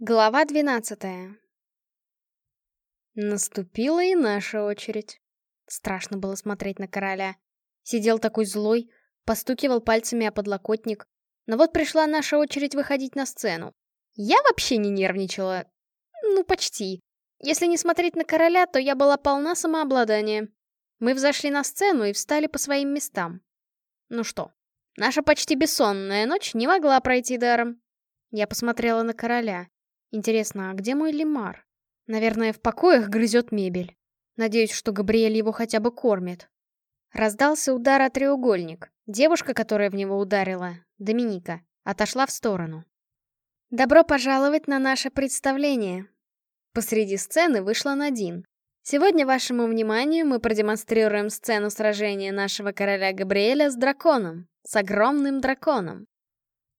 Глава двенадцатая Наступила и наша очередь. Страшно было смотреть на короля. Сидел такой злой, постукивал пальцами о подлокотник. Но вот пришла наша очередь выходить на сцену. Я вообще не нервничала. Ну, почти. Если не смотреть на короля, то я была полна самообладания. Мы взошли на сцену и встали по своим местам. Ну что, наша почти бессонная ночь не могла пройти даром. Я посмотрела на короля. Интересно, а где мой лимар? Наверное, в покоях грызет мебель. Надеюсь, что Габриэль его хотя бы кормит. Раздался удар о треугольник. Девушка, которая в него ударила, Доминика, отошла в сторону. «Добро пожаловать на наше представление!» Посреди сцены вышла Надин. Сегодня вашему вниманию мы продемонстрируем сцену сражения нашего короля Габриэля с драконом, с огромным драконом.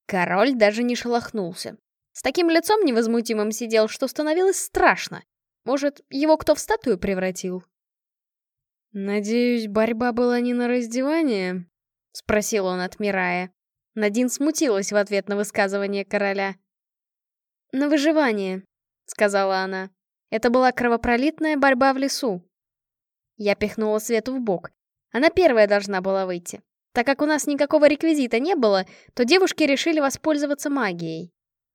Король даже не шелохнулся. С таким лицом невозмутимым сидел, что становилось страшно. Может, его кто в статую превратил? «Надеюсь, борьба была не на раздевание?» — спросил он, отмирая. Надин смутилась в ответ на высказывание короля. «На выживание», — сказала она. «Это была кровопролитная борьба в лесу». Я пихнула Свету в бок. Она первая должна была выйти. Так как у нас никакого реквизита не было, то девушки решили воспользоваться магией.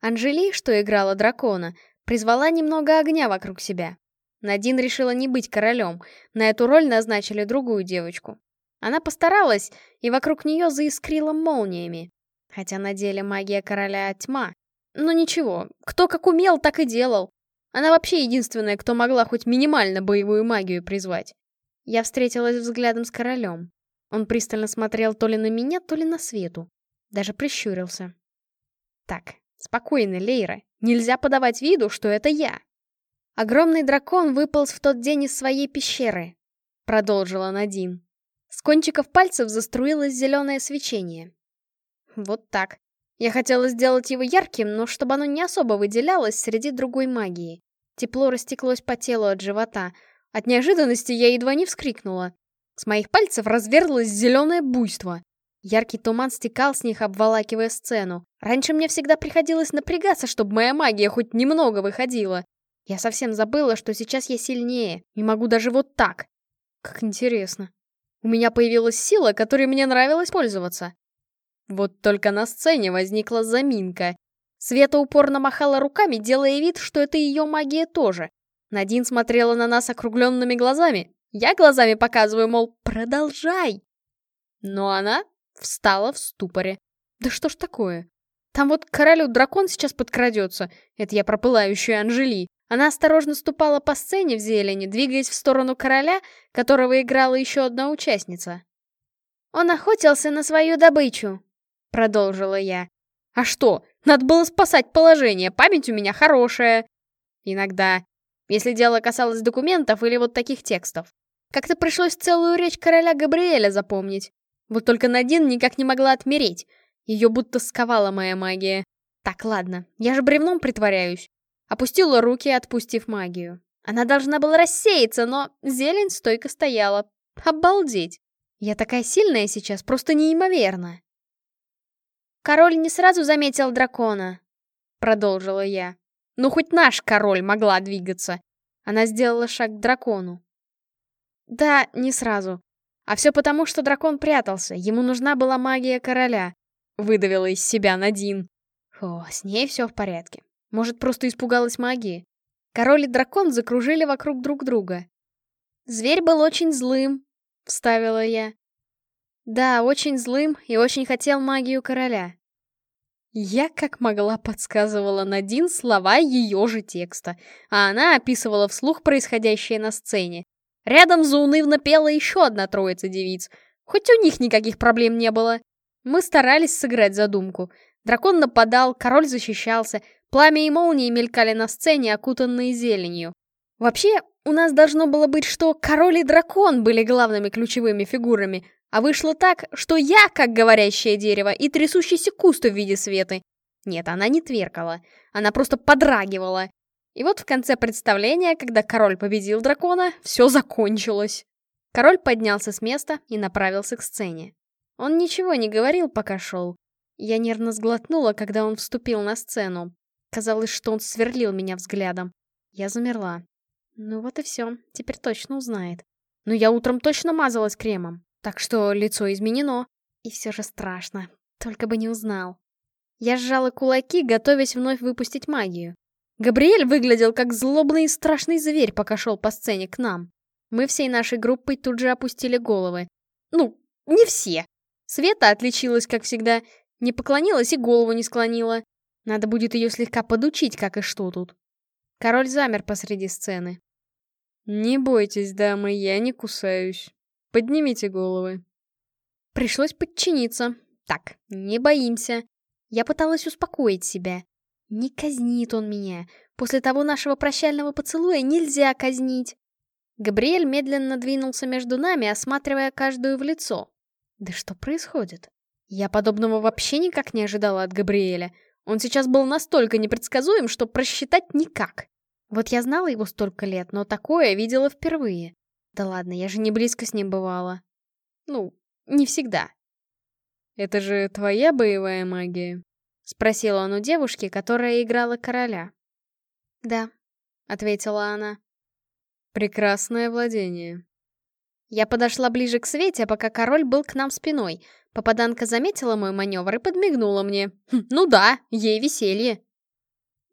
Анжели, что играла дракона, призвала немного огня вокруг себя. Надин решила не быть королем, на эту роль назначили другую девочку. Она постаралась, и вокруг нее заискрила молниями. Хотя на деле магия короля тьма. Но ничего, кто как умел, так и делал. Она вообще единственная, кто могла хоть минимально боевую магию призвать. Я встретилась взглядом с королем. Он пристально смотрел то ли на меня, то ли на Свету. Даже прищурился. Так, Спокойно, Лейра. Нельзя подавать виду, что это я. Огромный дракон выполз в тот день из своей пещеры, продолжила Надин. С кончиков пальцев заструилось зеленое свечение. Вот так. Я хотела сделать его ярким, но чтобы оно не особо выделялось среди другой магии. Тепло растеклось по телу от живота. От неожиданности я едва не вскрикнула. С моих пальцев разверзлось зеленое буйство. Яркий туман стекал с них, обволакивая сцену. Раньше мне всегда приходилось напрягаться, чтобы моя магия хоть немного выходила. Я совсем забыла, что сейчас я сильнее, и могу даже вот так. Как интересно. У меня появилась сила, которой мне нравилось пользоваться. Вот только на сцене возникла заминка. Света упорно махала руками, делая вид, что это ее магия тоже. Надин смотрела на нас округленными глазами. Я глазами показываю, мол, продолжай. Но она Встала в ступоре. Да что ж такое? Там вот королю дракон сейчас подкрадется. Это я про пылающую Анжели. Она осторожно ступала по сцене в зелени, двигаясь в сторону короля, которого играла еще одна участница. «Он охотился на свою добычу», — продолжила я. «А что? Надо было спасать положение, память у меня хорошая». «Иногда. Если дело касалось документов или вот таких текстов. Как-то пришлось целую речь короля Габриэля запомнить. Вот только Надин никак не могла отмереть. Ее будто сковала моя магия. Так, ладно, я же бревном притворяюсь. Опустила руки, отпустив магию. Она должна была рассеяться, но зелень стойко стояла. Обалдеть! Я такая сильная сейчас, просто неимоверно. Король не сразу заметил дракона, продолжила я. Ну, хоть наш король могла двигаться. Она сделала шаг к дракону. Да, не сразу. А все потому, что дракон прятался, ему нужна была магия короля. Выдавила из себя Надин. О, с ней все в порядке. Может, просто испугалась магии. Король и дракон закружили вокруг друг друга. «Зверь был очень злым», — вставила я. «Да, очень злым и очень хотел магию короля». Я как могла подсказывала Надин слова ее же текста, а она описывала вслух происходящее на сцене. Рядом заунывно пела еще одна троица девиц. Хоть у них никаких проблем не было. Мы старались сыграть задумку. Дракон нападал, король защищался, пламя и молнии мелькали на сцене, окутанные зеленью. Вообще, у нас должно было быть, что король и дракон были главными ключевыми фигурами, а вышло так, что я, как говорящее дерево, и трясущийся куст в виде Светы. Нет, она не тверкала, она просто подрагивала. И вот в конце представления, когда король победил дракона, все закончилось. Король поднялся с места и направился к сцене. Он ничего не говорил, пока шел. Я нервно сглотнула, когда он вступил на сцену. Казалось, что он сверлил меня взглядом. Я замерла. Ну вот и все, теперь точно узнает. Но я утром точно мазалась кремом, так что лицо изменено. И все же страшно, только бы не узнал. Я сжала кулаки, готовясь вновь выпустить магию. Габриэль выглядел как злобный и страшный зверь, пока шел по сцене к нам. Мы всей нашей группой тут же опустили головы. Ну, не все. Света отличилась, как всегда, не поклонилась и голову не склонила. Надо будет ее слегка подучить, как и что тут. Король замер посреди сцены. «Не бойтесь, дамы, я не кусаюсь. Поднимите головы». Пришлось подчиниться. Так, не боимся. Я пыталась успокоить себя. Не казнит он меня. После того нашего прощального поцелуя нельзя казнить. Габриэль медленно двинулся между нами, осматривая каждую в лицо. Да что происходит? Я подобного вообще никак не ожидала от Габриэля. Он сейчас был настолько непредсказуем, что просчитать никак. Вот я знала его столько лет, но такое видела впервые. Да ладно, я же не близко с ним бывала. Ну, не всегда. «Это же твоя боевая магия?» — спросил он у девушки, которая играла короля. «Да», — ответила она. «Прекрасное владение». Я подошла ближе к Свете, пока король был к нам спиной. Попаданка заметила мой маневр и подмигнула мне. Хм, «Ну да, ей веселье».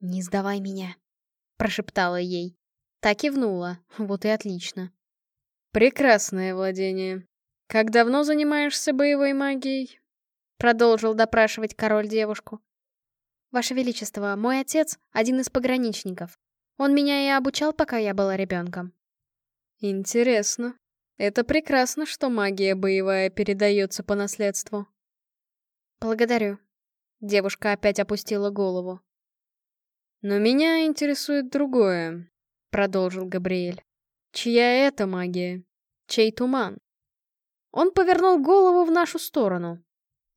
«Не сдавай меня», — прошептала ей. Так кивнула. Вот и отлично. «Прекрасное владение. Как давно занимаешься боевой магией?» Продолжил допрашивать король девушку. «Ваше Величество, мой отец — один из пограничников. Он меня и обучал, пока я была ребенком». «Интересно. Это прекрасно, что магия боевая передается по наследству». «Благодарю». Девушка опять опустила голову. «Но меня интересует другое», — продолжил Габриэль. «Чья это магия? Чей туман?» Он повернул голову в нашу сторону.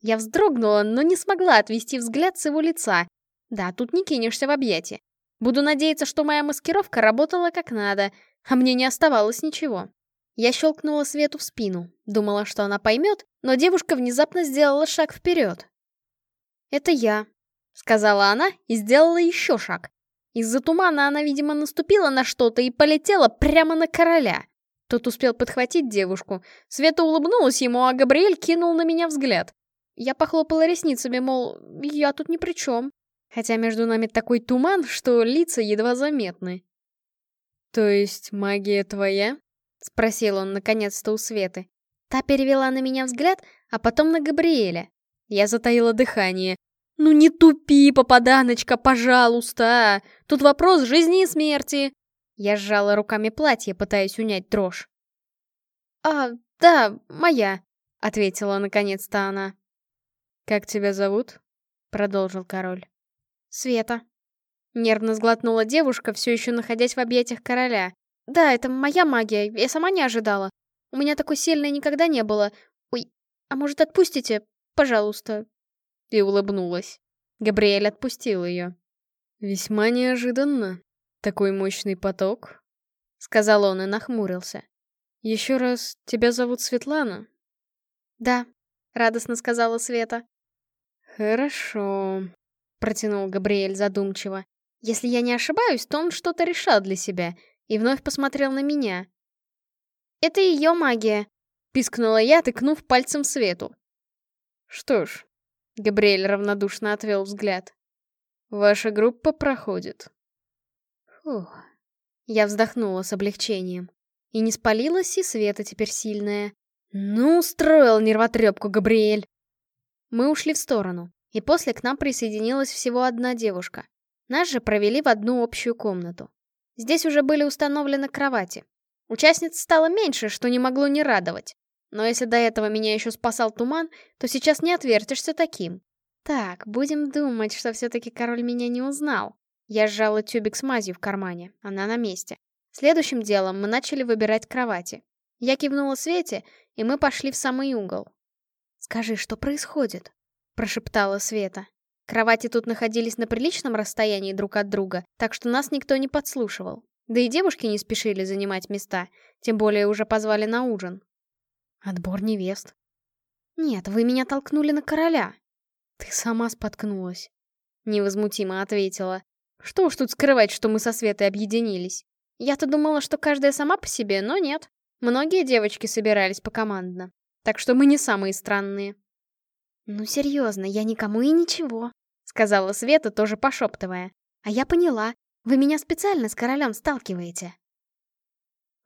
Я вздрогнула, но не смогла отвести взгляд с его лица. Да, тут не кинешься в объятия. Буду надеяться, что моя маскировка работала как надо, а мне не оставалось ничего. Я щелкнула Свету в спину. Думала, что она поймет, но девушка внезапно сделала шаг вперед. «Это я», — сказала она и сделала еще шаг. Из-за тумана она, видимо, наступила на что-то и полетела прямо на короля. Тот успел подхватить девушку. Света улыбнулась ему, а Габриэль кинул на меня взгляд. Я похлопала ресницами, мол, я тут ни при чем. Хотя между нами такой туман, что лица едва заметны. «То есть магия твоя?» — спросил он наконец-то у Светы. Та перевела на меня взгляд, а потом на Габриэля. Я затаила дыхание. «Ну не тупи, попаданочка, пожалуйста! Тут вопрос жизни и смерти!» Я сжала руками платье, пытаясь унять дрожь. «А, да, моя», — ответила наконец-то она. «Как тебя зовут?» — продолжил король. «Света». Нервно сглотнула девушка, все еще находясь в объятиях короля. «Да, это моя магия, я сама не ожидала. У меня такой сильной никогда не было. Ой, а может отпустите? Пожалуйста». И улыбнулась. Габриэль отпустил ее. «Весьма неожиданно. Такой мощный поток», — сказал он и нахмурился. «Еще раз, тебя зовут Светлана?» «Да», — радостно сказала Света. «Хорошо», — протянул Габриэль задумчиво. «Если я не ошибаюсь, то он что-то решал для себя и вновь посмотрел на меня». «Это ее магия», — пискнула я, тыкнув пальцем Свету. «Что ж», — Габриэль равнодушно отвел взгляд, — «ваша группа проходит». Фух. Я вздохнула с облегчением. И не спалилась, и Света теперь сильная. Ну, устроил нервотрепку Габриэль. Мы ушли в сторону, и после к нам присоединилась всего одна девушка. Нас же провели в одну общую комнату. Здесь уже были установлены кровати. Участниц стало меньше, что не могло не радовать. Но если до этого меня еще спасал туман, то сейчас не отвертишься таким. Так, будем думать, что все-таки король меня не узнал. Я сжала тюбик с мазью в кармане, она на месте. Следующим делом мы начали выбирать кровати. Я кивнула Свете, и мы пошли в самый угол. «Скажи, что происходит?» — прошептала Света. Кровати тут находились на приличном расстоянии друг от друга, так что нас никто не подслушивал. Да и девушки не спешили занимать места, тем более уже позвали на ужин. Отбор невест. Нет, вы меня толкнули на короля. Ты сама споткнулась. Невозмутимо ответила. Что уж тут скрывать, что мы со Светой объединились. Я-то думала, что каждая сама по себе, но нет. Многие девочки собирались покомандно. Так что мы не самые странные. «Ну серьезно, я никому и ничего», — сказала Света, тоже пошептывая. «А я поняла, вы меня специально с королем сталкиваете».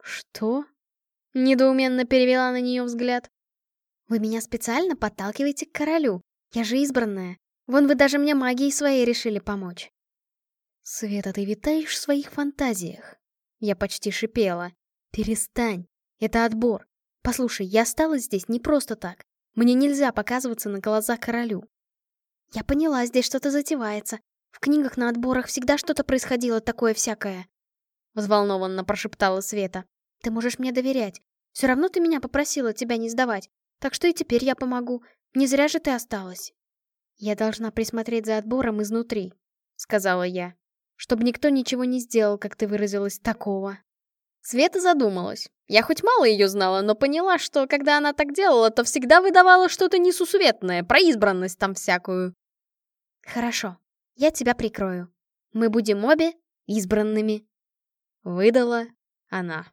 «Что?» — недоуменно перевела на нее взгляд. «Вы меня специально подталкиваете к королю. Я же избранная. Вон вы даже мне магией своей решили помочь». «Света, ты витаешь в своих фантазиях?» Я почти шипела. «Перестань. Это отбор. Послушай, я осталась здесь не просто так. Мне нельзя показываться на глаза королю. Я поняла, здесь что-то затевается. В книгах на отборах всегда что-то происходило такое всякое. Взволнованно прошептала Света. Ты можешь мне доверять. Все равно ты меня попросила тебя не сдавать. Так что и теперь я помогу. Не зря же ты осталась. Я должна присмотреть за отбором изнутри, сказала я. Чтобы никто ничего не сделал, как ты выразилась, такого. Света задумалась. Я хоть мало ее знала, но поняла, что когда она так делала, то всегда выдавала что-то несусветное, про избранность там всякую. «Хорошо, я тебя прикрою. Мы будем обе избранными», — выдала она.